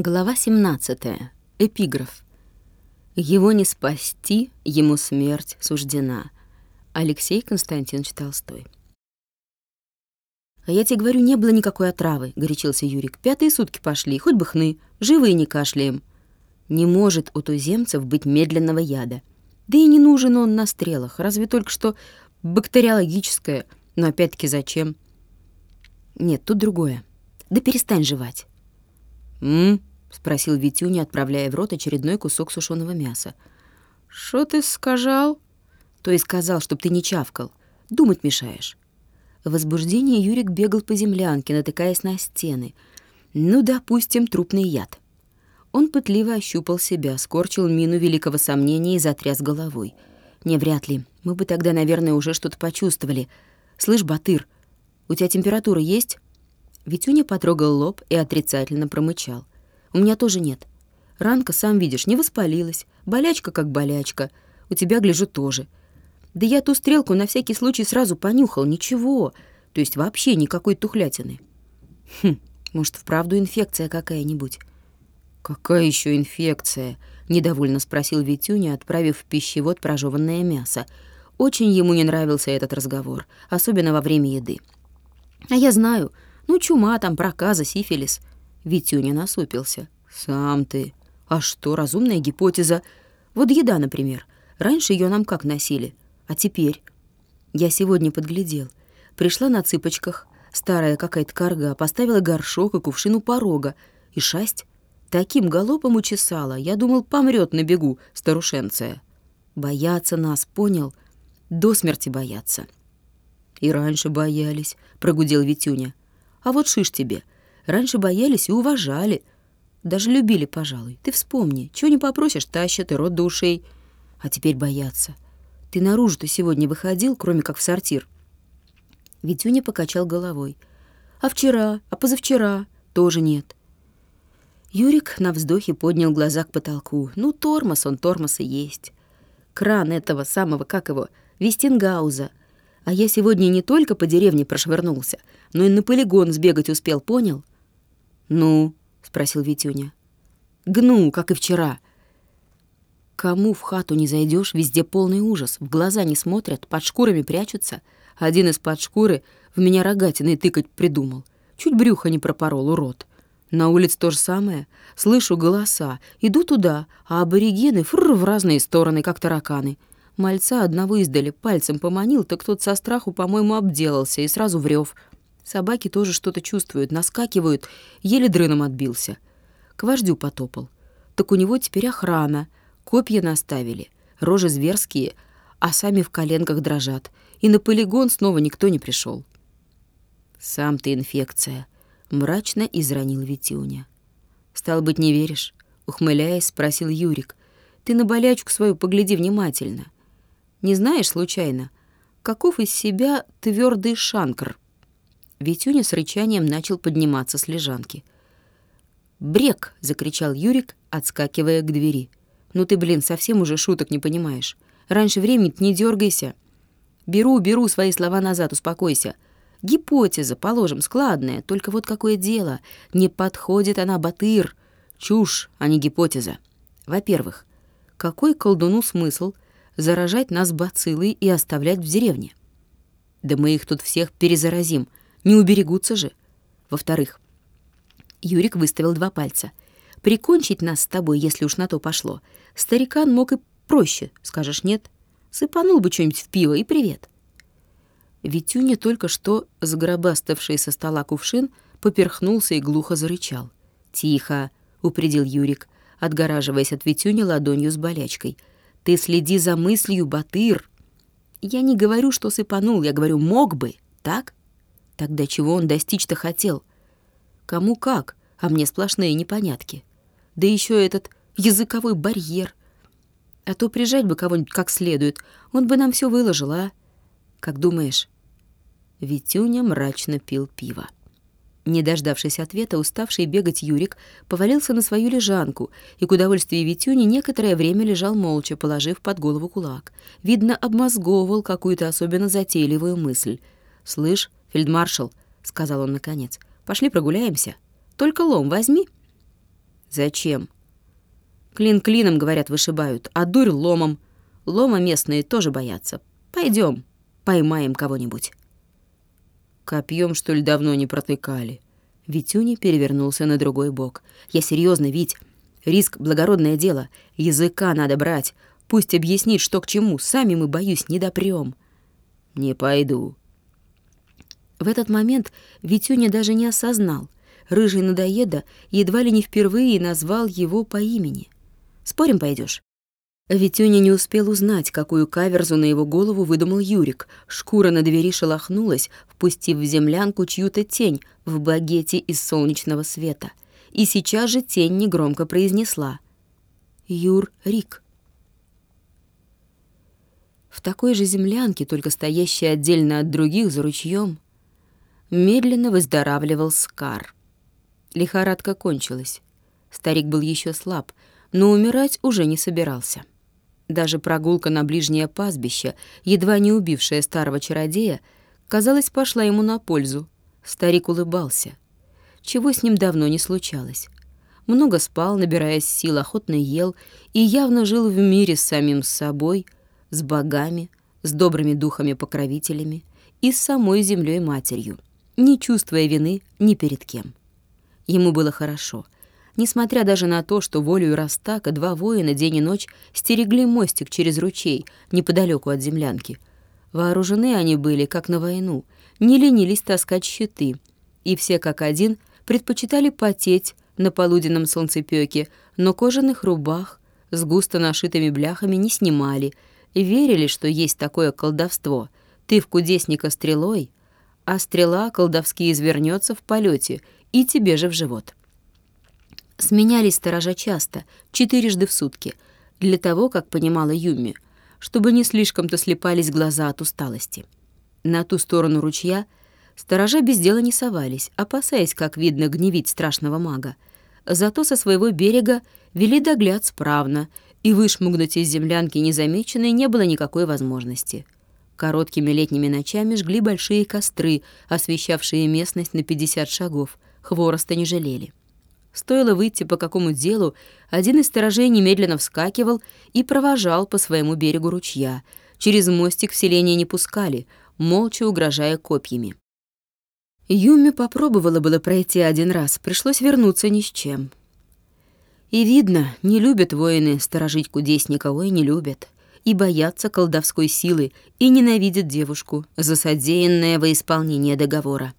Глава 17. Эпиграф. Его не спасти, ему смерть суждена. Алексей Константинович Толстой. «А я тебе говорю, не было никакой отравы», — горячился Юрик. «Пятые сутки пошли, хоть бы хны, живые не кашляем». Не может у туземцев быть медленного яда. Да и не нужен он на стрелах, разве только что бактериологическое. Но опять-таки зачем? Нет, тут другое. Да перестань жевать. «М?» — спросил Витюня, отправляя в рот очередной кусок сушеного мяса. «Что ты сказал?» «То и сказал, чтоб ты не чавкал. Думать мешаешь». В возбуждении Юрик бегал по землянке, натыкаясь на стены. «Ну, допустим, трупный яд». Он пытливо ощупал себя, скорчил мину великого сомнения и затряс головой. «Не, вряд ли. Мы бы тогда, наверное, уже что-то почувствовали. Слышь, Батыр, у тебя температура есть?» Витюня потрогал лоб и отрицательно промычал. «У меня тоже нет. Ранка, сам видишь, не воспалилась. Болячка как болячка. У тебя, гляжу, тоже. Да я ту стрелку на всякий случай сразу понюхал. Ничего. То есть вообще никакой тухлятины. Хм, может, вправду инфекция какая-нибудь?» «Какая еще инфекция?» — недовольно спросил Витюня, отправив в пищевод прожеванное мясо. Очень ему не нравился этот разговор, особенно во время еды. «А я знаю», ну, чума там, проказа, сифилис. Витюня насупился. Сам ты. А что, разумная гипотеза? Вот еда, например. Раньше ее нам как носили? А теперь? Я сегодня подглядел. Пришла на цыпочках. Старая какая-то карга поставила горшок и кувшин у порога. И шасть таким галопом учесала. Я думал, помрет на бегу старушенция. Боятся нас, понял? До смерти боятся. И раньше боялись, прогудел Витюня. А вот шиш тебе. Раньше боялись и уважали. Даже любили, пожалуй. Ты вспомни, чего не попросишь, тащат и рот до ушей. А теперь боятся. Ты наружу-то сегодня выходил, кроме как в сортир?» Витюня покачал головой. «А вчера? А позавчера? Тоже нет». Юрик на вздохе поднял глаза к потолку. «Ну, тормоз он, тормоз и есть. Кран этого самого, как его, Вестингауза. А я сегодня не только по деревне прошвырнулся, но и на полигон сбегать успел, понял? Ну, спросил Витюня. Гну, как и вчера. Кому в хату не зайдешь, везде полный ужас. В глаза не смотрят, под шкурами прячутся. Один из-под шкуры в меня рогатиной тыкать придумал. Чуть брюхо не пропорол, урод. На улице то же самое. Слышу голоса. Иду туда, а аборигены фрр в разные стороны, как тараканы. Мальца одного издали пальцем поманил, так тот со страху, по-моему, обделался и сразу врёв. Собаки тоже что-то чувствуют, наскакивают, еле дрыном отбился. К вождю потопал. Так у него теперь охрана, копья наставили, рожи зверские, а сами в коленках дрожат. И на полигон снова никто не пришел. «Сам ты инфекция», — мрачно изранил Витюня. «Стал быть, не веришь?» — ухмыляясь, спросил Юрик. «Ты на болячку свою погляди внимательно. Не знаешь, случайно, каков из себя твердый шанкр?» Витюня с рычанием начал подниматься с лежанки. «Брек!» — закричал Юрик, отскакивая к двери. «Ну ты, блин, совсем уже шуток не понимаешь. Раньше времени не дергайся. Беру, беру свои слова назад, успокойся. Гипотеза, положим, складная, только вот какое дело. Не подходит она, Батыр. Чушь, а не гипотеза. Во-первых, какой колдуну смысл заражать нас бациллой и оставлять в деревне? Да мы их тут всех перезаразим, не уберегутся же. Во-вторых, Юрик выставил два пальца. Прикончить нас с тобой, если уж на то пошло. Старикан мог и проще, скажешь нет. Сыпанул бы что-нибудь в пиво и привет. Витюня, только что сгробаставший со стола кувшин, поперхнулся и глухо зарычал. «Тихо!» — упредил Юрик, отгораживаясь от Витюни ладонью с болячкой. «Ты следи за мыслью, Батыр!» «Я не говорю, что сыпанул, я говорю, мог бы, так?» Тогда чего он достичь-то хотел? Кому как, а мне сплошные непонятки. Да еще этот языковой барьер. А то прижать бы кого-нибудь как следует, он бы нам все выложил, а? Как думаешь?» Витюня мрачно пил пиво. Не дождавшись ответа, уставший бегать Юрик повалился на свою лежанку и, к удовольствию Витюни, некоторое время лежал молча, положив под голову кулак. Видно, обмозговывал какую-то особенно затейливую мысль. «Слышь, «Фельдмаршал», — сказал он наконец, — «пошли прогуляемся. Только лом возьми». Зачем? Клин клином, говорят, вышибают, а дурь ломом. Лома местные тоже боятся. Пойдем, поймаем кого-нибудь. Копьем, что ли, давно не протыкали. Витюни перевернулся на другой бок. Я серьезно, Вить. Риск — благородное дело. Языка надо брать. Пусть объяснит, что к чему. Сами мы, боюсь, не допрём. Не пойду. В этот момент Витюня даже не осознал. Рыжий надоеда едва ли не впервые назвал его по имени. «Спорим, пойдешь? Витюня не успел узнать, какую каверзу на его голову выдумал Юрик. Шкура на двери шелохнулась, впустив в землянку чью-то тень в багете из солнечного света. И сейчас же тень негромко произнесла. «Юр Рик». В такой же землянке, только стоящей отдельно от других за ручьем, медленно выздоравливал Скар. Лихорадка кончилась. Старик был еще слаб, но умирать уже не собирался. Даже прогулка на ближнее пастбище, едва не убившая старого чародея, казалось, пошла ему на пользу. Старик улыбался. Чего с ним давно не случалось. Много спал, набираясь сил, охотно ел и явно жил в мире с самим собой, с богами, с добрыми духами-покровителями и с самой землей-матерью, не чувствуя вины ни перед кем. Ему было хорошо, несмотря даже на то, что волею Растака два воина день и ночь стерегли мостик через ручей неподалеку от землянки. Вооружены они были, как на войну, не ленились таскать щиты, и все как один предпочитали потеть на полуденном солнцепёке, но кожаных рубах с густо нашитыми бляхами не снимали, и верили, что есть такое колдовство. Ты в кудесника стрелой, а стрела колдовски извернется в полете — и тебе же в живот. Сменялись сторожа часто, четырежды в сутки, для того, как понимала Юми, чтобы не слишком-то слепались глаза от усталости. На ту сторону ручья сторожа без дела не совались, опасаясь, как видно, гневить страшного мага. Зато со своего берега вели догляд справно, и вышмугнуть из землянки незамеченной не было никакой возможности — Короткими летними ночами жгли большие костры, освещавшие местность на 50 шагов, хвороста не жалели. Стоило выйти по какому делу, один из сторожей немедленно вскакивал и провожал по своему берегу ручья. Через мостик в селение не пускали, молча угрожая копьями. Юми попробовала было пройти один раз, пришлось вернуться ни с чем. И видно, не любят воины сторожить кудесника, ой, не любят. И боятся колдовской силы, и ненавидят девушку за содеянное во исполнение договора.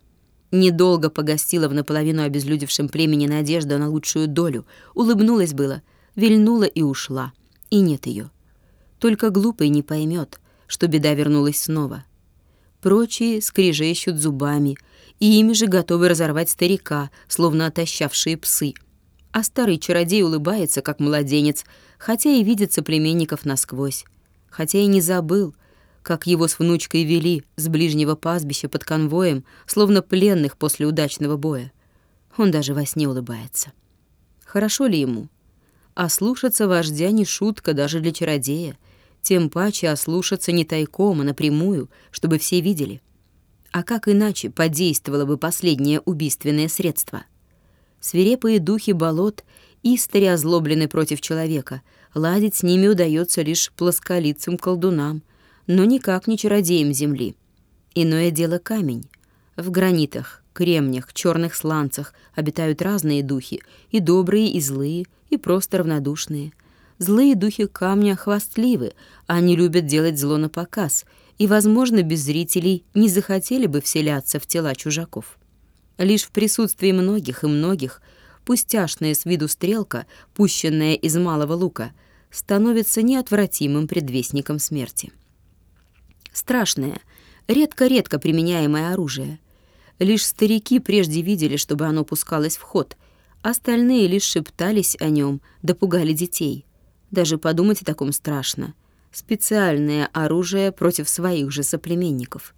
Недолго погостила в наполовину обезлюдевшем племени надежда на лучшую долю. Улыбнулась было, вильнула и ушла. И нет ее. Только глупый не поймет, что беда вернулась снова. Прочие скрежещут зубами, и ими же готовы разорвать старика, словно отощавшие псы. А старый чародей улыбается, как младенец, хотя и видит соплеменников насквозь, хотя и не забыл, как его с внучкой вели с ближнего пастбища под конвоем, словно пленных после удачного боя. Он даже во сне улыбается. Хорошо ли ему? А слушаться вождя не шутка даже для чародея, тем паче ослушаться не тайком, а напрямую, чтобы все видели. А как иначе подействовало бы последнее убийственное средство? Свирепые духи болот истори озлоблены против человека, ладить с ними удается лишь плосколицым колдунам, но никак не чародеем земли. Иное дело камень. В гранитах, кремнях, черных сланцах обитают разные духи, и добрые, и злые, и просто равнодушные. Злые духи камня хвастливы, они любят делать зло на показ, и, возможно, без зрителей не захотели бы вселяться в тела чужаков. Лишь в присутствии многих и многих пустяшная с виду стрелка, пущенная из малого лука, становится неотвратимым предвестником смерти страшное, редко-редко применяемое оружие. Лишь старики прежде видели, чтобы оно пускалось в ход, остальные лишь шептались о нем, допугали детей. Даже подумать о таком страшно. Специальное оружие против своих же соплеменников.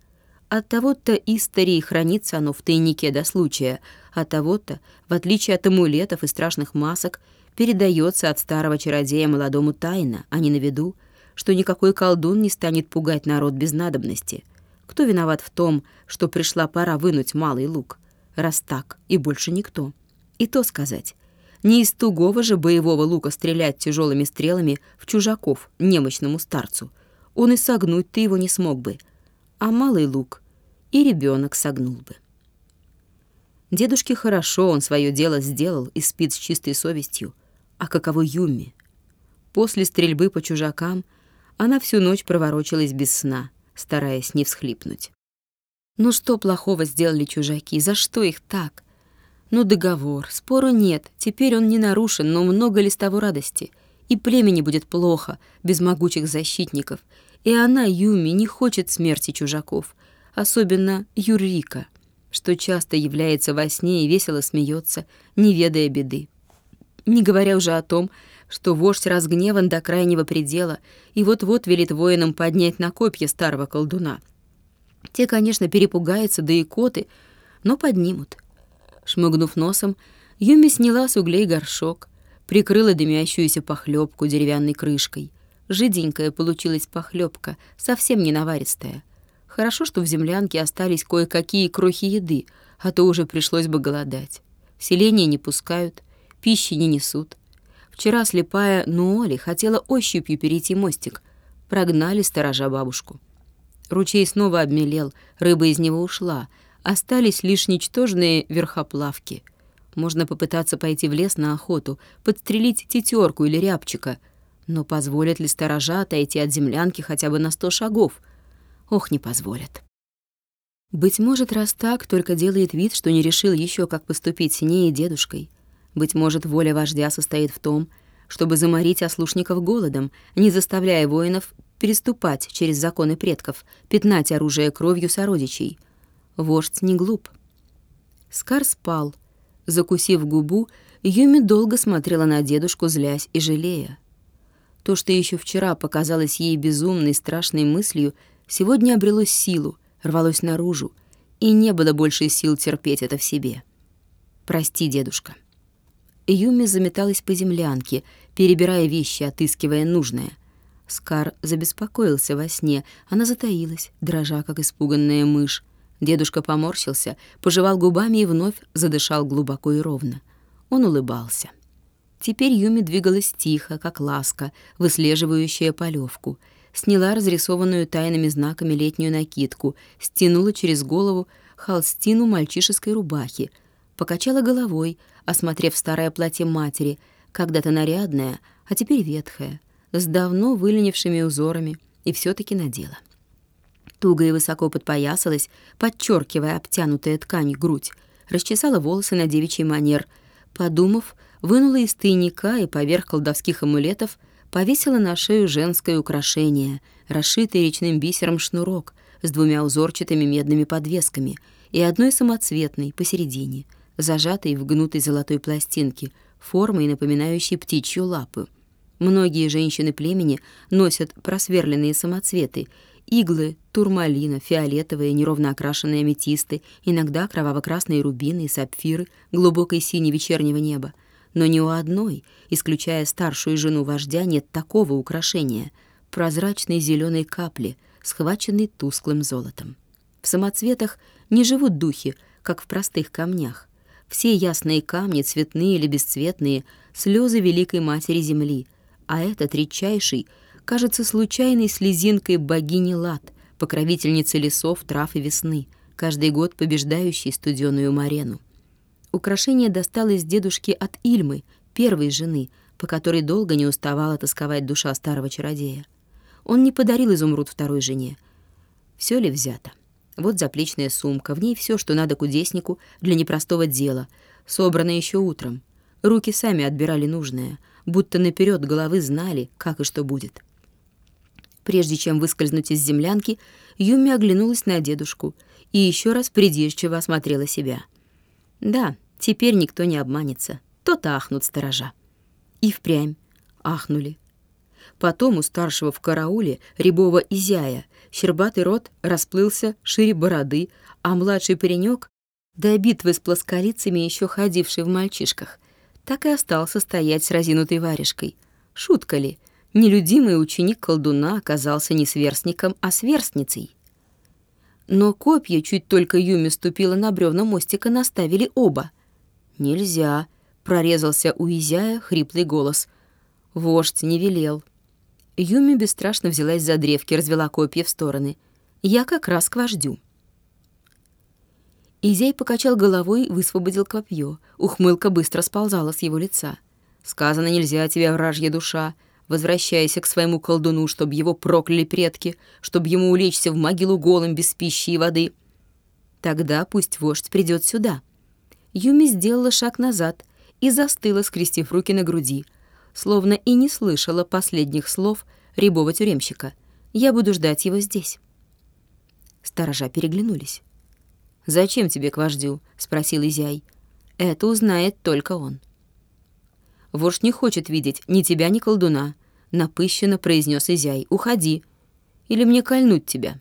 От того-то истории хранится оно в тайнике до случая, а того-то, в отличие от амулетов и страшных масок, передается от старого чародея молодому тайно, а не на виду, что никакой колдун не станет пугать народ без надобности. Кто виноват в том, что пришла пора вынуть малый лук? Раз так, и больше никто. И то сказать. Не из тугого же боевого лука стрелять тяжелыми стрелами в чужаков, немощному старцу. Он и согнуть ты его не смог бы. А малый лук и ребенок согнул бы. Дедушке хорошо, он свое дело сделал и спит с чистой совестью. А каково Юми? После стрельбы по чужакам она всю ночь проворочилась без сна, стараясь не всхлипнуть. Ну что плохого сделали чужаки? За что их так? Ну договор, спору нет, теперь он не нарушен, но много ли с того радости? И племени будет плохо, без могучих защитников. И она, Юми, не хочет смерти чужаков, особенно Юрика что часто является во сне и весело смеется, не ведая беды. Не говоря уже о том, что вождь разгневан до крайнего предела и вот-вот велит воинам поднять на копья старого колдуна. Те, конечно, перепугаются, да и коты, но поднимут. Шмыгнув носом, Юми сняла с углей горшок, прикрыла дымящуюся похлебку деревянной крышкой. Жиденькая получилась похлебка, совсем не наваристая. Хорошо, что в землянке остались кое-какие крохи еды, а то уже пришлось бы голодать. В селение не пускают, пищи не несут. Вчера слепая Нуоли хотела ощупью перейти мостик. Прогнали сторожа бабушку. Ручей снова обмелел, рыба из него ушла. Остались лишь ничтожные верхоплавки. Можно попытаться пойти в лес на охоту, подстрелить тетерку или рябчика. Но позволят ли сторожа отойти от землянки хотя бы на сто шагов — Ох, не позволят. Быть может, раз так, только делает вид, что не решил еще, как поступить с ней и дедушкой. Быть может, воля вождя состоит в том, чтобы заморить ослушников голодом, не заставляя воинов переступать через законы предков, пятнать оружие кровью сородичей. Вождь не глуп. Скар спал. Закусив губу, Юми долго смотрела на дедушку, злясь и жалея. То, что еще вчера показалось ей безумной, страшной мыслью, сегодня обрело силу, рвалось наружу, и не было больше сил терпеть это в себе. «Прости, дедушка». Юми заметалась по землянке, перебирая вещи, отыскивая нужное. Скар забеспокоился во сне, она затаилась, дрожа, как испуганная мышь. Дедушка поморщился, пожевал губами и вновь задышал глубоко и ровно. Он улыбался. Теперь Юми двигалась тихо, как ласка, выслеживающая полевку — сняла разрисованную тайными знаками летнюю накидку, стянула через голову холстину мальчишеской рубахи, покачала головой, осмотрев старое платье матери, когда-то нарядное, а теперь ветхое, с давно выленившими узорами, и все таки надела. Туго и высоко подпоясалась, подчеркивая обтянутая ткань грудь, расчесала волосы на девичий манер, подумав, вынула из тайника и поверх колдовских амулетов — повесила на шею женское украшение, расшитый речным бисером шнурок с двумя узорчатыми медными подвесками и одной самоцветной посередине, зажатой в гнутой золотой пластинке, формой, напоминающей птичью лапу. Многие женщины племени носят просверленные самоцветы, иглы, турмалина, фиолетовые, неровно окрашенные аметисты, иногда кроваво-красные рубины и сапфиры глубокой синей вечернего неба — но ни у одной, исключая старшую жену вождя, нет такого украшения — прозрачной зеленой капли, схваченной тусклым золотом. В самоцветах не живут духи, как в простых камнях. Все ясные камни, цветные или бесцветные, слезы Великой Матери Земли, а этот редчайший кажется случайной слезинкой богини Лад, покровительницы лесов, трав и весны, каждый год побеждающей студеную Марену. Украшение досталось дедушке от Ильмы, первой жены, по которой долго не уставала тосковать душа старого чародея. Он не подарил изумруд второй жене. Все ли взято? Вот заплечная сумка, в ней все, что надо кудеснику для непростого дела, собрано еще утром. Руки сами отбирали нужное, будто наперед головы знали, как и что будет. Прежде чем выскользнуть из землянки, Юми оглянулась на дедушку и еще раз придирчиво осмотрела себя — да, теперь никто не обманется. То-то ахнут сторожа. И впрямь ахнули. Потом у старшего в карауле, рябого изяя, щербатый рот расплылся шире бороды, а младший паренек, до битвы с плосколицами еще ходивший в мальчишках, так и остался стоять с разинутой варежкой. Шутка ли? Нелюдимый ученик колдуна оказался не сверстником, а сверстницей. Но копья, чуть только Юми ступила на бревна мостика, наставили оба. «Нельзя», — Прорезался у Изяя хриплый голос. Вождь не велел. Юми бесстрашно взялась за древки, развела копья в стороны. «Я как раз к вождю». Изяй покачал головой, высвободил копье. Ухмылка быстро сползала с его лица. «Сказано, нельзя тебе, вражья душа. Возвращайся к своему колдуну, чтобы его прокляли предки, чтобы ему улечься в могилу голым без пищи и воды. Тогда пусть вождь придет сюда». Юми сделала шаг назад и застыла, скрестив руки на груди, словно и не слышала последних слов рябого тюремщика. «Я буду ждать его здесь». Сторожа переглянулись. «Зачем тебе к вождю?» — спросил Изяй. «Это узнает только он». «Вождь не хочет видеть ни тебя, ни колдуна», — напыщенно произнес Изяй. «Уходи, или мне кольнуть тебя».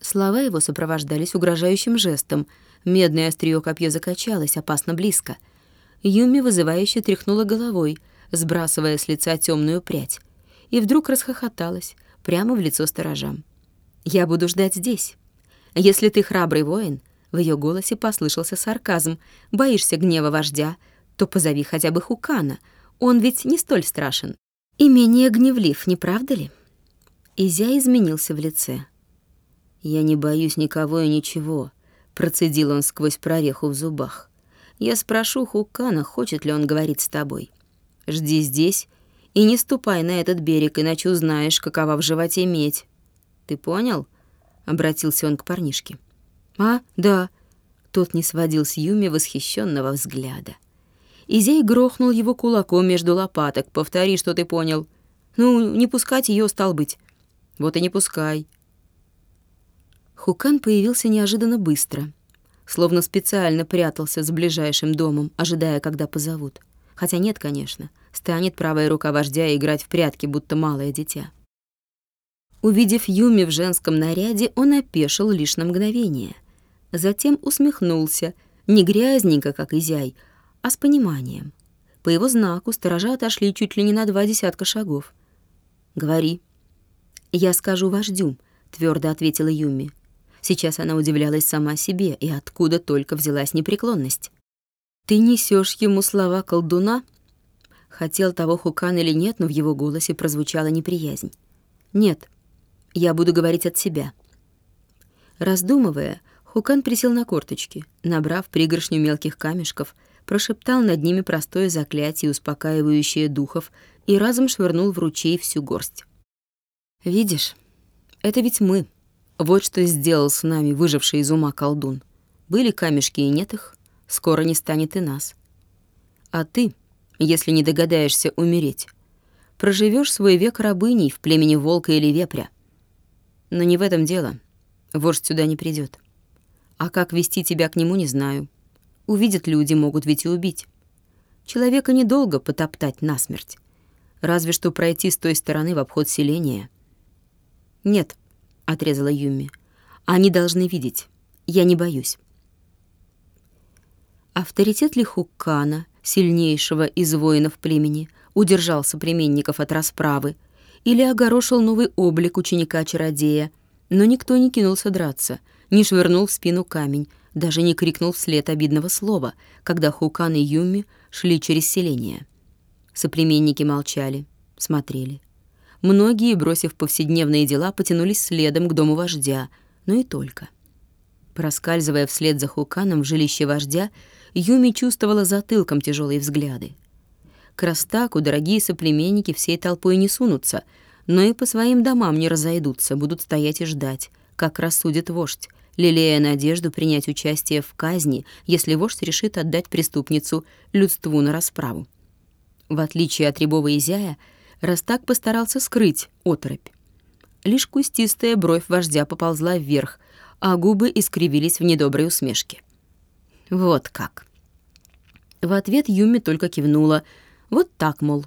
Слова его сопровождались угрожающим жестом. Медное острие копья закачалось, опасно близко. Юми вызывающе тряхнула головой, сбрасывая с лица темную прядь, и вдруг расхохоталась прямо в лицо сторожам. «Я буду ждать здесь». Если ты храбрый воин, в ее голосе послышался сарказм, боишься гнева вождя, то позови хотя бы Хукана. Он ведь не столь страшен. И менее гневлив, не правда ли? Изя изменился в лице. «Я не боюсь никого и ничего», — процедил он сквозь прореху в зубах. «Я спрошу Хукана, хочет ли он говорить с тобой. Жди здесь и не ступай на этот берег, иначе узнаешь, какова в животе медь. Ты понял?» — обратился он к парнишке. «А, да». Тот не сводил с Юми восхищенного взгляда. Изей грохнул его кулаком между лопаток. «Повтори, что ты понял. Ну, не пускать ее стал быть. Вот и не пускай». Хукан появился неожиданно быстро, словно специально прятался за ближайшим домом, ожидая, когда позовут. Хотя нет, конечно, станет правая рука вождя играть в прятки, будто малое дитя. Увидев Юми в женском наряде, он опешил лишь на мгновение. Затем усмехнулся, не грязненько, как изяй, а с пониманием. По его знаку сторожа отошли чуть ли не на два десятка шагов. «Говори». «Я скажу вождю», — твердо ответила Юми. Сейчас она удивлялась сама себе, и откуда только взялась непреклонность. «Ты несешь ему слова колдуна?» Хотел того Хукан или нет, но в его голосе прозвучала неприязнь. «Нет», я буду говорить от себя». Раздумывая, Хукан присел на корточки, набрав пригоршню мелких камешков, прошептал над ними простое заклятие, успокаивающее духов, и разом швырнул в ручей всю горсть. «Видишь, это ведь мы. Вот что сделал с нами выживший из ума колдун. Были камешки и нет их, скоро не станет и нас. А ты, если не догадаешься умереть, проживешь свой век рабыней в племени волка или вепря, но не в этом дело. Вождь сюда не придет. А как вести тебя к нему, не знаю. Увидят люди, могут ведь и убить. Человека недолго потоптать насмерть. Разве что пройти с той стороны в обход селения. «Нет», — отрезала Юми. «Они должны видеть. Я не боюсь». Авторитет Лихуккана, сильнейшего из воинов племени, удержал соплеменников от расправы — или огорошил новый облик ученика-чародея, но никто не кинулся драться, не швырнул в спину камень, даже не крикнул вслед обидного слова, когда Хукан и Юми шли через селение. Соплеменники молчали, смотрели. Многие, бросив повседневные дела, потянулись следом к дому вождя, но и только. Проскальзывая вслед за Хуканом в жилище вождя, Юми чувствовала затылком тяжелые взгляды. К Растаку дорогие соплеменники всей толпой не сунутся, но и по своим домам не разойдутся, будут стоять и ждать, как рассудит вождь, лелея надежду принять участие в казни, если вождь решит отдать преступницу людству на расправу. В отличие от Рябова Изяя, Растак постарался скрыть оторопь. Лишь кустистая бровь вождя поползла вверх, а губы искривились в недоброй усмешке. «Вот как!» В ответ Юми только кивнула — вот так, мол.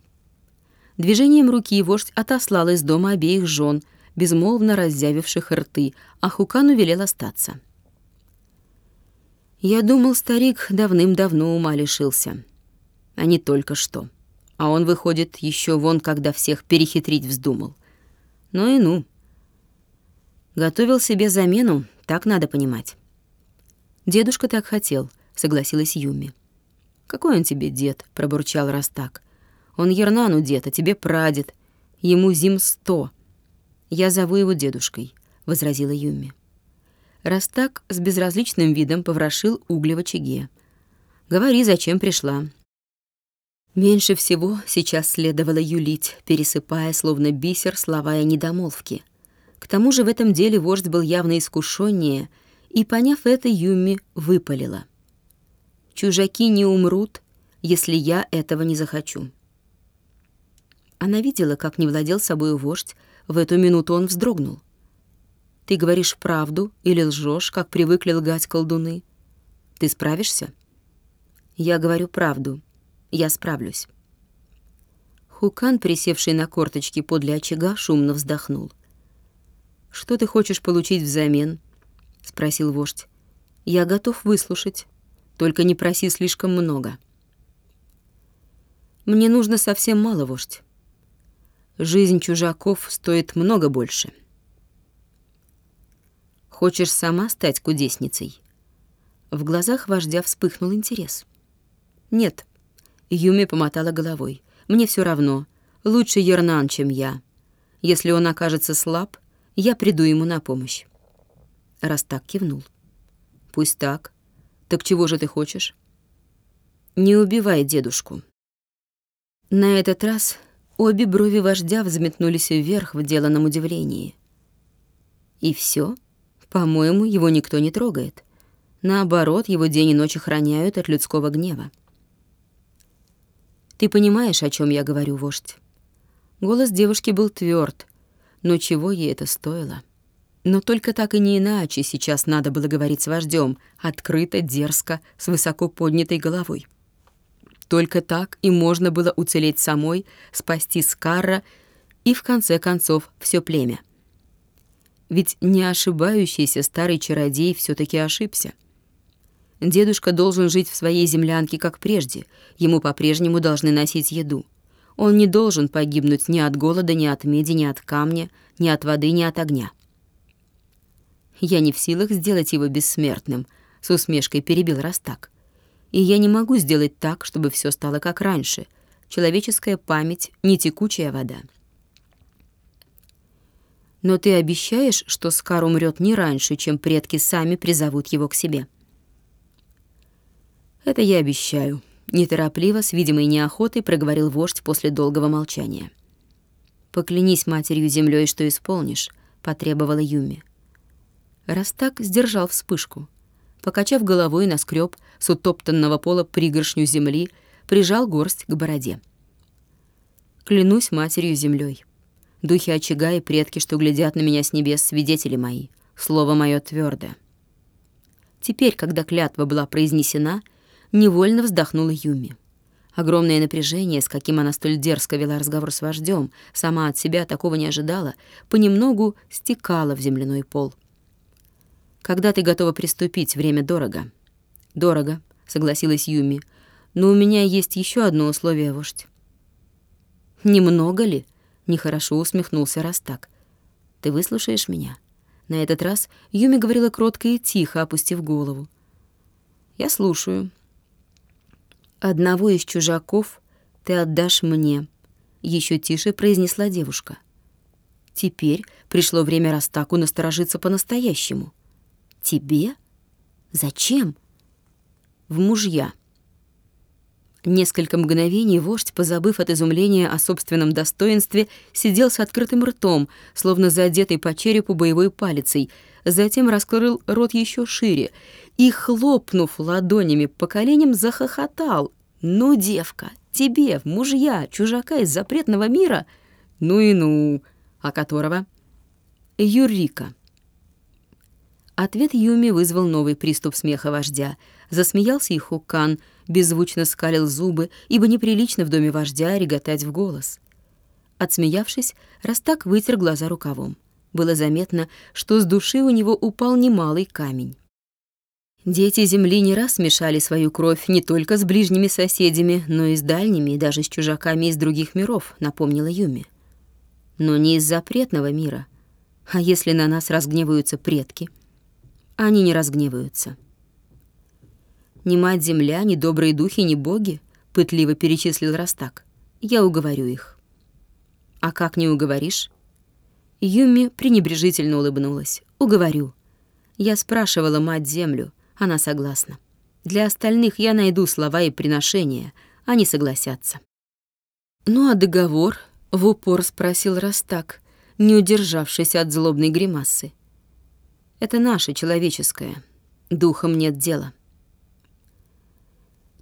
Движением руки вождь отослал из дома обеих жен, безмолвно раззявивших рты, а Хукану велел остаться. Я думал, старик давным-давно ума лишился. А не только что. А он, выходит, еще вон, когда всех перехитрить вздумал. Ну и ну. Готовил себе замену, так надо понимать. Дедушка так хотел, согласилась Юми. «Какой он тебе дед?» — пробурчал Растак. «Он Ернану дед, а тебе прадед. Ему зим сто». «Я зову его дедушкой», — возразила Юми. Растак с безразличным видом поворошил угли в очаге. «Говори, зачем пришла?» Меньше всего сейчас следовало юлить, пересыпая, словно бисер, слова и недомолвки. К тому же в этом деле вождь был явно искушеннее, и, поняв это, Юми выпалила. «Чужаки не умрут, если я этого не захочу». Она видела, как не владел собою вождь, в эту минуту он вздрогнул. «Ты говоришь правду или лжешь, как привыкли лгать колдуны? Ты справишься?» «Я говорю правду. Я справлюсь». Хукан, присевший на корточки подле очага, шумно вздохнул. «Что ты хочешь получить взамен?» — спросил вождь. «Я готов выслушать. Только не проси слишком много». «Мне нужно совсем мало, вождь. Жизнь чужаков стоит много больше. Хочешь сама стать кудесницей? В глазах вождя вспыхнул интерес. Нет. Юми помотала головой. Мне все равно. Лучше Ернан, чем я. Если он окажется слаб, я приду ему на помощь. Раз так кивнул. Пусть так. Так чего же ты хочешь? Не убивай дедушку. На этот раз Обе брови вождя взметнулись вверх в деланном удивлении. И все? По-моему, его никто не трогает. Наоборот, его день и ночь охраняют от людского гнева. Ты понимаешь, о чем я говорю, вождь? Голос девушки был тверд, но чего ей это стоило? Но только так и не иначе сейчас надо было говорить с вождем, открыто, дерзко, с высоко поднятой головой. Только так и можно было уцелеть самой, спасти Скарра и, в конце концов, все племя. Ведь не ошибающийся старый чародей все таки ошибся. Дедушка должен жить в своей землянке, как прежде. Ему по-прежнему должны носить еду. Он не должен погибнуть ни от голода, ни от меди, ни от камня, ни от воды, ни от огня. «Я не в силах сделать его бессмертным», — с усмешкой перебил Растак. И я не могу сделать так, чтобы все стало как раньше. Человеческая память — не текучая вода. Но ты обещаешь, что Скар умрет не раньше, чем предки сами призовут его к себе? Это я обещаю. Неторопливо, с видимой неохотой, проговорил вождь после долгого молчания. «Поклянись матерью землей, что исполнишь», — потребовала Юми. Раз так, сдержал вспышку покачав головой наскреб с утоптанного пола пригоршню земли, прижал горсть к бороде. Клянусь матерью землей. Духи очага и предки, что глядят на меня с небес, свидетели мои. Слово мое твердое. Теперь, когда клятва была произнесена, невольно вздохнула Юми. Огромное напряжение, с каким она столь дерзко вела разговор с вождем, сама от себя такого не ожидала, понемногу стекало в земляной пол — когда ты готова приступить? Время дорого. Дорого, согласилась Юми. Но у меня есть еще одно условие, вождь. Немного ли? Нехорошо усмехнулся Растак. Ты выслушаешь меня? На этот раз Юми говорила кротко и тихо, опустив голову. Я слушаю. Одного из чужаков ты отдашь мне, еще тише произнесла девушка. Теперь пришло время Растаку насторожиться по-настоящему. Тебе? Зачем? В мужья. Несколько мгновений вождь, позабыв от изумления о собственном достоинстве, сидел с открытым ртом, словно задетый по черепу боевой палицей, затем раскрыл рот еще шире и, хлопнув ладонями по коленям, захохотал. «Ну, девка, тебе, в мужья, чужака из запретного мира? Ну и ну!» «А которого?» «Юрика», Ответ Юми вызвал новый приступ смеха вождя. Засмеялся и Хукан, беззвучно скалил зубы, ибо неприлично в доме вождя реготать в голос. Отсмеявшись, Растак вытер глаза рукавом. Было заметно, что с души у него упал немалый камень. Дети Земли не раз смешали свою кровь не только с ближними соседями, но и с дальними, и даже с чужаками из других миров, напомнила Юми. Но не из запретного мира. А если на нас разгневаются предки — они не разгневаются. Ни мать-земля, ни добрые духи, ни боги, пытливо перечислил Растак. Я уговорю их. А как не уговоришь? Юми пренебрежительно улыбнулась. Уговорю. Я спрашивала мать-землю, она согласна. Для остальных я найду слова и приношения, они согласятся. Ну а договор? В упор спросил Растак, не удержавшись от злобной гримасы. Это наше человеческое. Духом нет дела.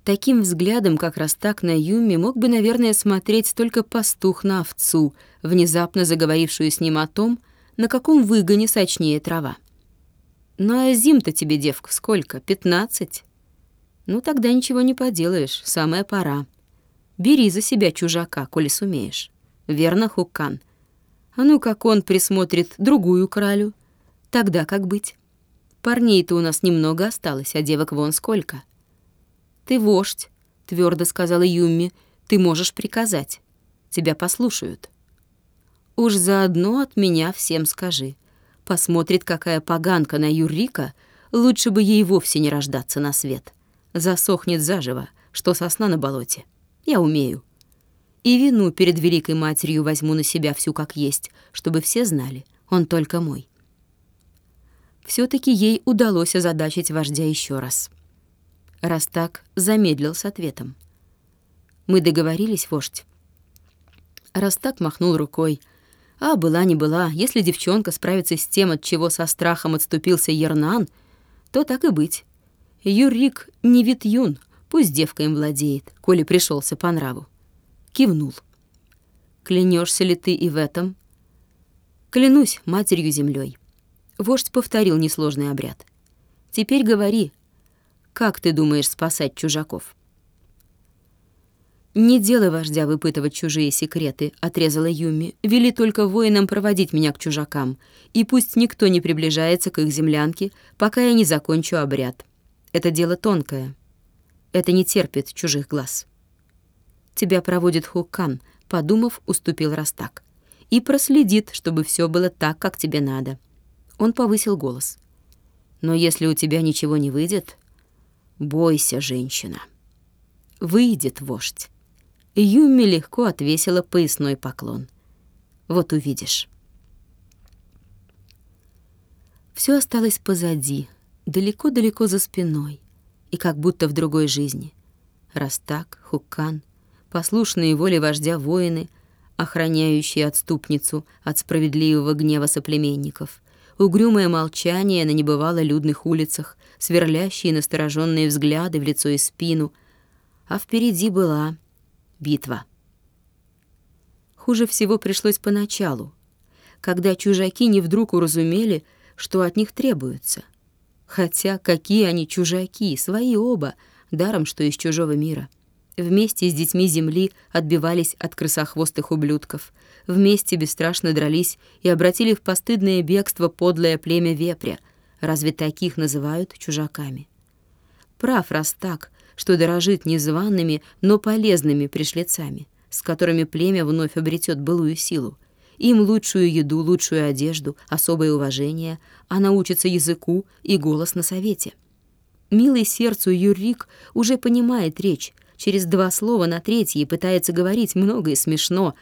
Таким взглядом, как Растак на Юми, мог бы, наверное, смотреть только пастух на овцу, внезапно заговорившую с ним о том, на каком выгоне сочнее трава. «Ну а зим-то тебе, девка, сколько? Пятнадцать?» «Ну тогда ничего не поделаешь, самая пора. Бери за себя чужака, коли сумеешь. Верно, Хуккан? А ну как он присмотрит другую королю? Тогда как быть? Парней-то у нас немного осталось, а девок вон сколько». «Ты вождь», — твердо сказала Юмми, — «ты можешь приказать. Тебя послушают». «Уж заодно от меня всем скажи. Посмотрит, какая поганка на Юрика, лучше бы ей вовсе не рождаться на свет. Засохнет заживо, что сосна на болоте. Я умею. И вину перед Великой Матерью возьму на себя всю как есть, чтобы все знали, он только мой». Все таки ей удалось озадачить вождя еще раз. Раз так, замедлил с ответом. «Мы договорились, вождь?» Раз так махнул рукой. «А, была не была, если девчонка справится с тем, от чего со страхом отступился Ернан, то так и быть. Юрик не вид юн, пусть девка им владеет, коли пришелся по нраву». Кивнул. Клянешься ли ты и в этом?» «Клянусь матерью землей. Вождь повторил несложный обряд. «Теперь говори, как ты думаешь спасать чужаков?» «Не дело вождя выпытывать чужие секреты», — отрезала Юми. «Вели только воинам проводить меня к чужакам, и пусть никто не приближается к их землянке, пока я не закончу обряд. Это дело тонкое. Это не терпит чужих глаз». «Тебя проводит Хукан», — подумав, уступил Растак. «И проследит, чтобы все было так, как тебе надо». Он повысил голос. «Но если у тебя ничего не выйдет, «Бойся, женщина». «Выйдет вождь». Юми легко отвесила поясной поклон. «Вот увидишь». Все осталось позади, далеко-далеко за спиной, и как будто в другой жизни. Растак, Хукан, послушные воле вождя воины, охраняющие отступницу от справедливого гнева соплеменников — угрюмое молчание на небывало людных улицах, сверлящие настороженные взгляды в лицо и спину, а впереди была битва. Хуже всего пришлось поначалу, когда чужаки не вдруг уразумели, что от них требуется. Хотя какие они чужаки, свои оба, даром, что из чужого мира — Вместе с детьми земли отбивались от крысохвостых ублюдков. Вместе бесстрашно дрались и обратили в постыдное бегство подлое племя вепря. Разве таких называют чужаками? Прав раз так, что дорожит незваными, но полезными пришлецами, с которыми племя вновь обретет былую силу. Им лучшую еду, лучшую одежду, особое уважение, а научится языку и голос на совете. Милый сердцу Юрик уже понимает речь, через два слова на третье пытается говорить много и смешно,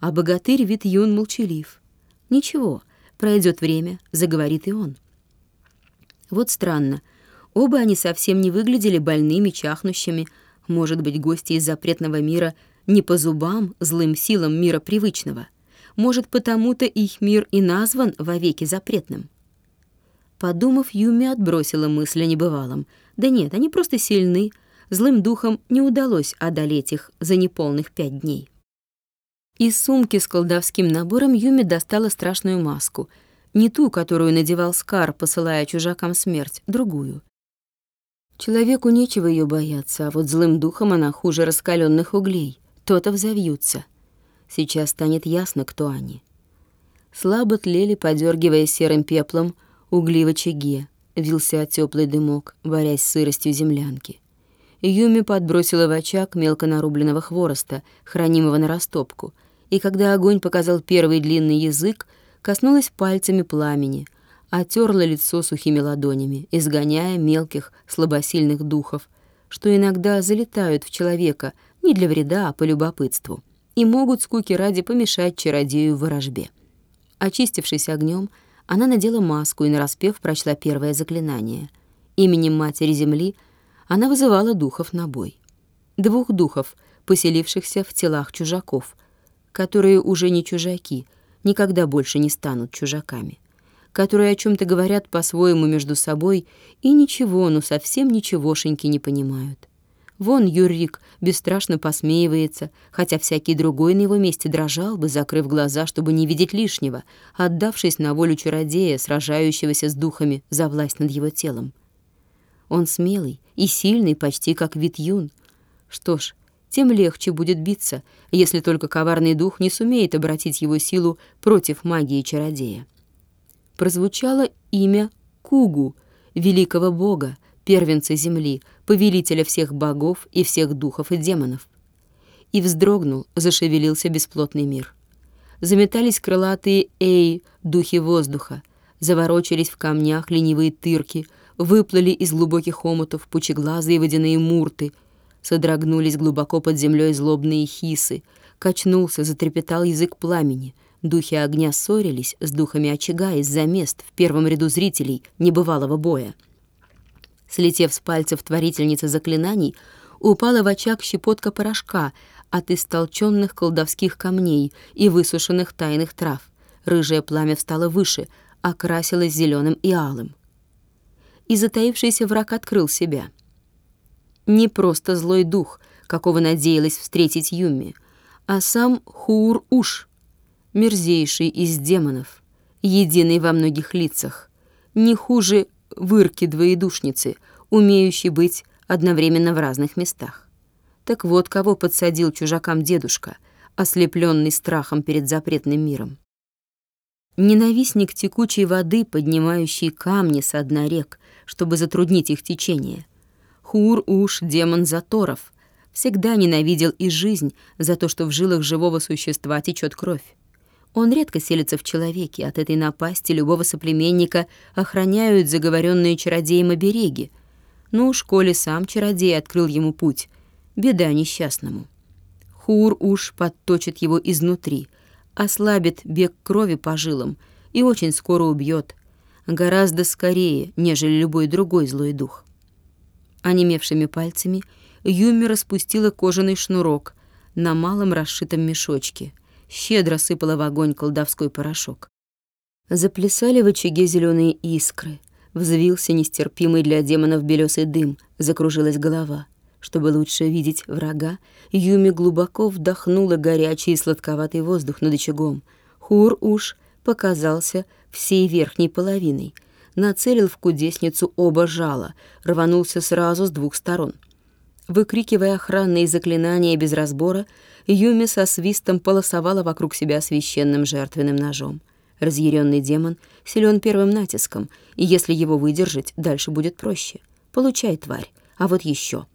а богатырь вид юн молчалив. Ничего, пройдет время, заговорит и он. Вот странно, оба они совсем не выглядели больными, чахнущими, может быть, гости из запретного мира не по зубам злым силам мира привычного. Может, потому-то их мир и назван вовеки запретным. Подумав, Юми отбросила мысль о небывалом. Да нет, они просто сильны, злым духом не удалось одолеть их за неполных пять дней. Из сумки с колдовским набором Юми достала страшную маску. Не ту, которую надевал Скар, посылая чужакам смерть, другую. Человеку нечего ее бояться, а вот злым духом она хуже раскаленных углей. То-то взовьются. Сейчас станет ясно, кто они. Слабо тлели, подергивая серым пеплом, угли в очаге. Вился теплый дымок, борясь с сыростью землянки. Юми подбросила в очаг мелко нарубленного хвороста, хранимого на растопку, и когда огонь показал первый длинный язык, коснулась пальцами пламени, отерла лицо сухими ладонями, изгоняя мелких, слабосильных духов, что иногда залетают в человека не для вреда, а по любопытству, и могут скуки ради помешать чародею в ворожбе. Очистившись огнем, она надела маску и нараспев прочла первое заклинание. Именем Матери Земли она вызывала духов на бой. Двух духов, поселившихся в телах чужаков, которые уже не чужаки, никогда больше не станут чужаками, которые о чем то говорят по-своему между собой и ничего, ну совсем ничегошеньки не понимают. Вон Юрик бесстрашно посмеивается, хотя всякий другой на его месте дрожал бы, закрыв глаза, чтобы не видеть лишнего, отдавшись на волю чародея, сражающегося с духами за власть над его телом. Он смелый и сильный, почти как вид юн. Что ж, тем легче будет биться, если только коварный дух не сумеет обратить его силу против магии чародея. Прозвучало имя Кугу, великого бога, первенца земли, повелителя всех богов и всех духов и демонов. И вздрогнул, зашевелился бесплотный мир. Заметались крылатые эй, духи воздуха, заворочились в камнях ленивые тырки, выплыли из глубоких омутов пучеглазые водяные мурты, содрогнулись глубоко под землей злобные хисы, качнулся, затрепетал язык пламени — Духи огня ссорились с духами очага из-за мест в первом ряду зрителей небывалого боя. Слетев с пальцев творительницы заклинаний, упала в очаг щепотка порошка от истолченных колдовских камней и высушенных тайных трав. Рыжее пламя встало выше, окрасилось зеленым и алым. И затаившийся враг открыл себя. Не просто злой дух, какого надеялась встретить Юми, а сам Хур-Уш, мерзейший из демонов, единый во многих лицах, не хуже вырки двоедушницы, умеющей быть одновременно в разных местах. Так вот, кого подсадил чужакам дедушка, ослепленный страхом перед запретным миром. Ненавистник текучей воды, поднимающий камни со дна рек, чтобы затруднить их течение. Хур-уж, демон заторов, всегда ненавидел и жизнь за то, что в жилах живого существа течет кровь. Он редко селится в человеке, от этой напасти любого соплеменника охраняют заговоренные чародеем обереги. Ну, в школе сам чародей открыл ему путь. Беда несчастному. Хур уж подточит его изнутри, ослабит бег крови по жилам и очень скоро убьет, гораздо скорее, нежели любой другой злой дух. Онемевшими пальцами Юми распустила кожаный шнурок на малом расшитом мешочке — щедро сыпала в огонь колдовской порошок. Заплясали в очаге зеленые искры. Взвился нестерпимый для демонов белесый дым, закружилась голова. Чтобы лучше видеть врага, Юми глубоко вдохнула горячий и сладковатый воздух над очагом. Хур уж показался всей верхней половиной. Нацелил в кудесницу оба жала, рванулся сразу с двух сторон. Выкрикивая охранные заклинания без разбора, Юми со свистом полосовала вокруг себя священным жертвенным ножом. Разъяренный демон силен первым натиском, и если его выдержать, дальше будет проще. Получай, тварь, а вот еще.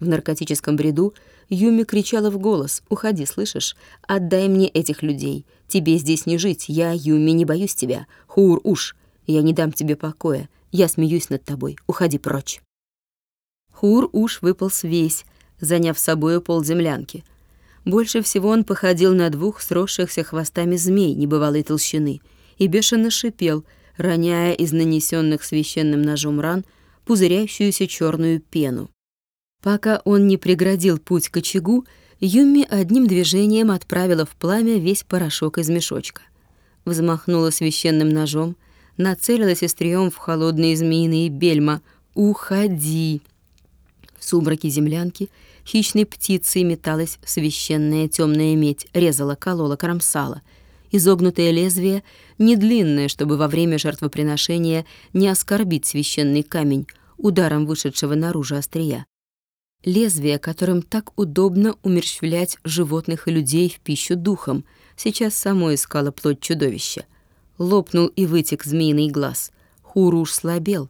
В наркотическом бреду Юми кричала в голос «Уходи, слышишь? Отдай мне этих людей. Тебе здесь не жить. Я, Юми, не боюсь тебя. Хур, уж. Я не дам тебе покоя. Я смеюсь над тобой. Уходи прочь». Хур уж выполз весь, заняв собою полземлянки — больше всего он походил на двух сросшихся хвостами змей небывалой толщины и бешено шипел, роняя из нанесенных священным ножом ран пузыряющуюся черную пену. Пока он не преградил путь к очагу, Юми одним движением отправила в пламя весь порошок из мешочка. Взмахнула священным ножом, нацелилась острием в холодные змеиные бельма. «Уходи!» В сумраке землянки — Хищной птицей металась священная темная медь, резала, колола, кромсала. Изогнутое лезвие, не длинное, чтобы во время жертвоприношения не оскорбить священный камень ударом вышедшего наружу острия. Лезвие, которым так удобно умерщвлять животных и людей в пищу духом, сейчас само искало плоть чудовища. Лопнул и вытек змеиный глаз. Хуруш слабел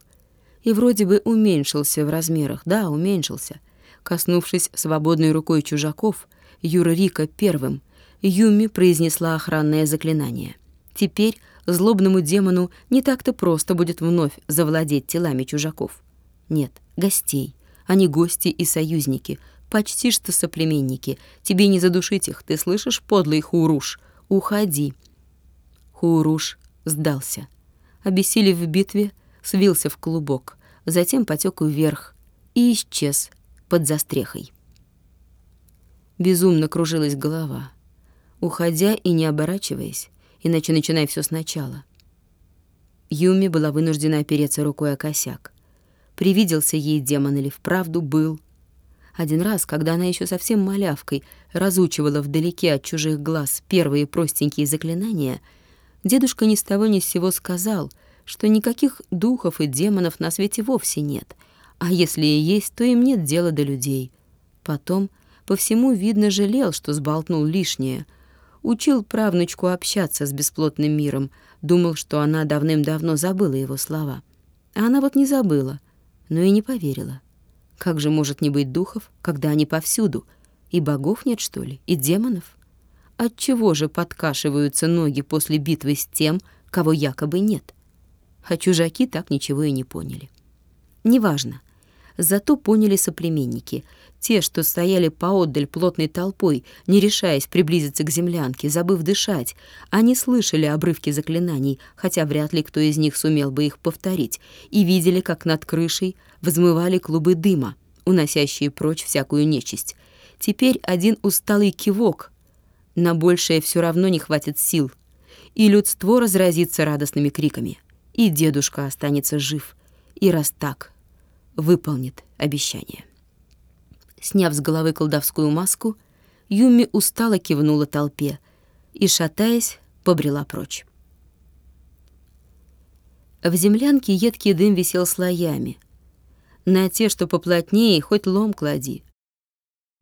и вроде бы уменьшился в размерах. Да, уменьшился — Коснувшись свободной рукой чужаков, Юра Рика первым, Юми произнесла охранное заклинание. Теперь злобному демону не так-то просто будет вновь завладеть телами чужаков. Нет, гостей, Они гости и союзники, почти что соплеменники. Тебе не задушить их, ты слышишь, подлый Хуруш? Уходи. Хуруш сдался. Обессилев в битве, свился в клубок, затем потек вверх и исчез под застрехой. Безумно кружилась голова. Уходя и не оборачиваясь, иначе начинай все сначала. Юми была вынуждена опереться рукой о косяк. Привиделся ей демон или вправду был. Один раз, когда она еще совсем малявкой разучивала вдалеке от чужих глаз первые простенькие заклинания, дедушка ни с того ни с сего сказал, что никаких духов и демонов на свете вовсе нет, а если и есть, то им нет дела до людей. Потом по всему видно жалел, что сболтнул лишнее — Учил правнучку общаться с бесплотным миром, думал, что она давным-давно забыла его слова. А она вот не забыла, но и не поверила. Как же может не быть духов, когда они повсюду? И богов нет, что ли, и демонов? Отчего же подкашиваются ноги после битвы с тем, кого якобы нет? А чужаки так ничего и не поняли. Неважно. Зато поняли соплеменники — те, что стояли поодаль плотной толпой, не решаясь приблизиться к землянке, забыв дышать, они слышали обрывки заклинаний, хотя вряд ли кто из них сумел бы их повторить, и видели, как над крышей взмывали клубы дыма, уносящие прочь всякую нечисть. Теперь один усталый кивок. На большее все равно не хватит сил. И людство разразится радостными криками. И дедушка останется жив. И раз так, выполнит обещание. Сняв с головы колдовскую маску, Юми устало кивнула толпе и, шатаясь, побрела прочь. В землянке едкий дым висел слоями. На те, что поплотнее, хоть лом клади.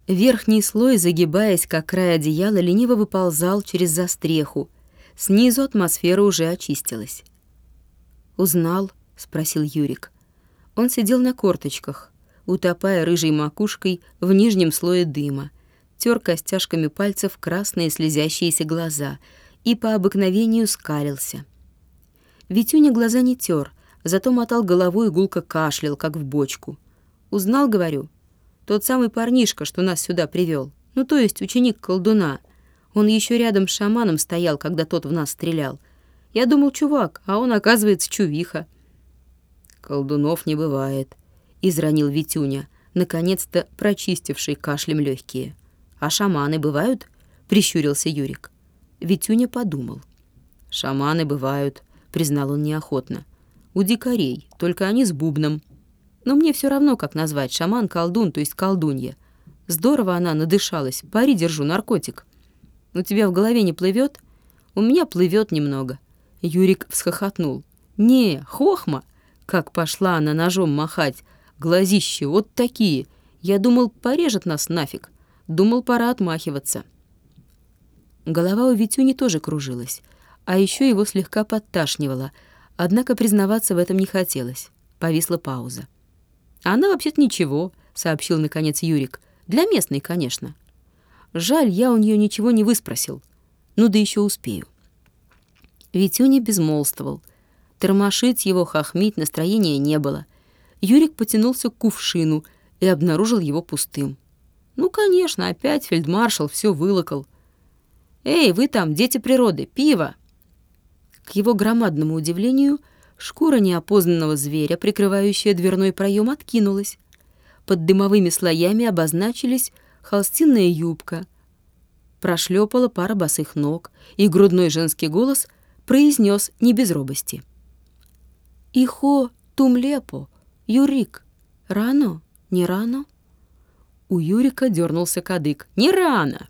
Верхний слой, загибаясь, как край одеяла, лениво выползал через застреху. Снизу атмосфера уже очистилась. «Узнал?» — спросил Юрик. Он сидел на корточках — утопая рыжей макушкой в нижнем слое дыма, тер костяшками пальцев красные слезящиеся глаза и по обыкновению скалился. Витюня глаза не тер, зато мотал головой и гулко кашлял, как в бочку. «Узнал, говорю, тот самый парнишка, что нас сюда привел, ну то есть ученик колдуна. Он еще рядом с шаманом стоял, когда тот в нас стрелял. Я думал, чувак, а он, оказывается, чувиха». «Колдунов не бывает», — изранил Витюня, наконец-то прочистивший кашлем легкие. «А шаманы бывают?» — прищурился Юрик. Витюня подумал. «Шаманы бывают», — признал он неохотно. «У дикарей, только они с бубном. Но мне все равно, как назвать, шаман-колдун, то есть колдунья. Здорово она надышалась, пари держу, наркотик. У тебя в голове не плывет? У меня плывет немного». Юрик всхохотнул. «Не, хохма!» Как пошла она ножом махать, Глазищи вот такие. Я думал, порежет нас нафиг. Думал, пора отмахиваться. Голова у Витюни тоже кружилась, а еще его слегка подташнивало, однако признаваться в этом не хотелось. Повисла пауза. «Она вообще-то ничего», — сообщил наконец Юрик. «Для местной, конечно. Жаль, я у нее ничего не выспросил. Ну да еще успею». Витюня безмолвствовал. Тормошить его, хохмить настроения не было — Юрик потянулся к кувшину и обнаружил его пустым. Ну, конечно, опять фельдмаршал все вылокал. «Эй, вы там, дети природы, пиво!» К его громадному удивлению, шкура неопознанного зверя, прикрывающая дверной проем, откинулась. Под дымовыми слоями обозначились холстинная юбка. Прошлепала пара босых ног, и грудной женский голос произнес не без робости. «Ихо тумлепо, «Юрик, рано? Не рано?» У Юрика дернулся кадык. «Не рано!»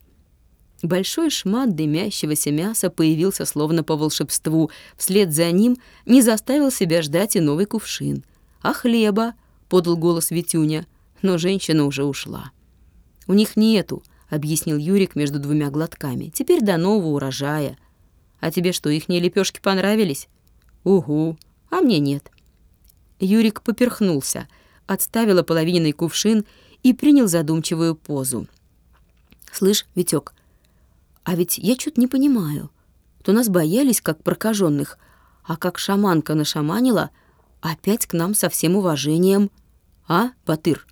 Большой шмат дымящегося мяса появился словно по волшебству. Вслед за ним не заставил себя ждать и новый кувшин. «А хлеба?» — подал голос Витюня, но женщина уже ушла. «У них нету», — объяснил Юрик между двумя глотками. «Теперь до нового урожая. А тебе что, ихние лепешки понравились?» «Угу, а мне нет». Юрик поперхнулся, отставил ополовиненный кувшин и принял задумчивую позу. «Слышь, Витёк, а ведь я что-то не понимаю. То нас боялись, как прокаженных, а как шаманка нашаманила, опять к нам со всем уважением. А, Батыр?»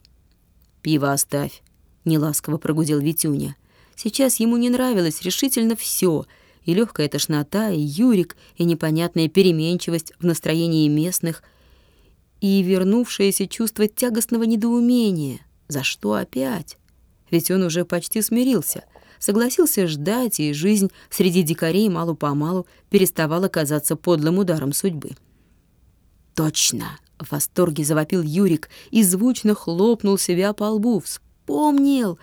Пиво оставь, неласково прогудел Витюня. Сейчас ему не нравилось решительно все: и легкая тошнота, и Юрик, и непонятная переменчивость в настроении местных, и вернувшееся чувство тягостного недоумения. За что опять? Ведь он уже почти смирился, согласился ждать, и жизнь среди дикарей мало-помалу переставала казаться подлым ударом судьбы. «Точно!» — в восторге завопил Юрик и звучно хлопнул себя по лбу. «Вспомнил!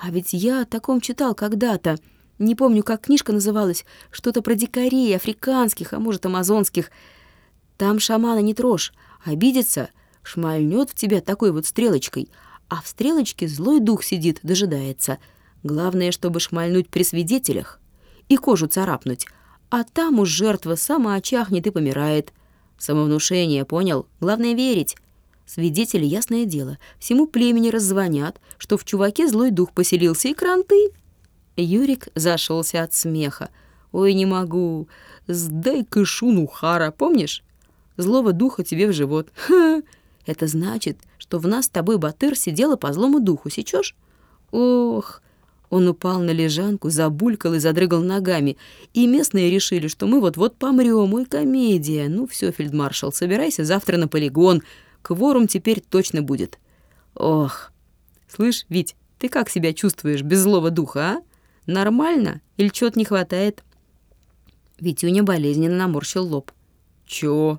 А ведь я о таком читал когда-то. Не помню, как книжка называлась. Что-то про дикарей, африканских, а может, амазонских. Там шамана не трожь. Обидится, шмальнет в тебя такой вот стрелочкой, а в стрелочке злой дух сидит, дожидается. Главное, чтобы шмальнуть при свидетелях и кожу царапнуть, а там уж жертва сама очахнет и помирает. Самовнушение, понял? Главное верить. Свидетели, ясное дело, всему племени раззвонят, что в чуваке злой дух поселился, и кранты. Юрик зашелся от смеха. «Ой, не могу. Сдай-ка шуну хара, помнишь? Злого духа тебе в живот. Ха! Это значит, что в нас с тобой Батыр сидела по злому духу, сечешь? Ох!» Он упал на лежанку, забулькал и задрыгал ногами. И местные решили, что мы вот-вот помрем. Ой, комедия. Ну все, фельдмаршал, собирайся завтра на полигон. Кворум теперь точно будет. Ох. Слышь, Вить, ты как себя чувствуешь без злого духа, а? Нормально? Или чего-то не хватает? Витюня болезненно наморщил лоб. Чё?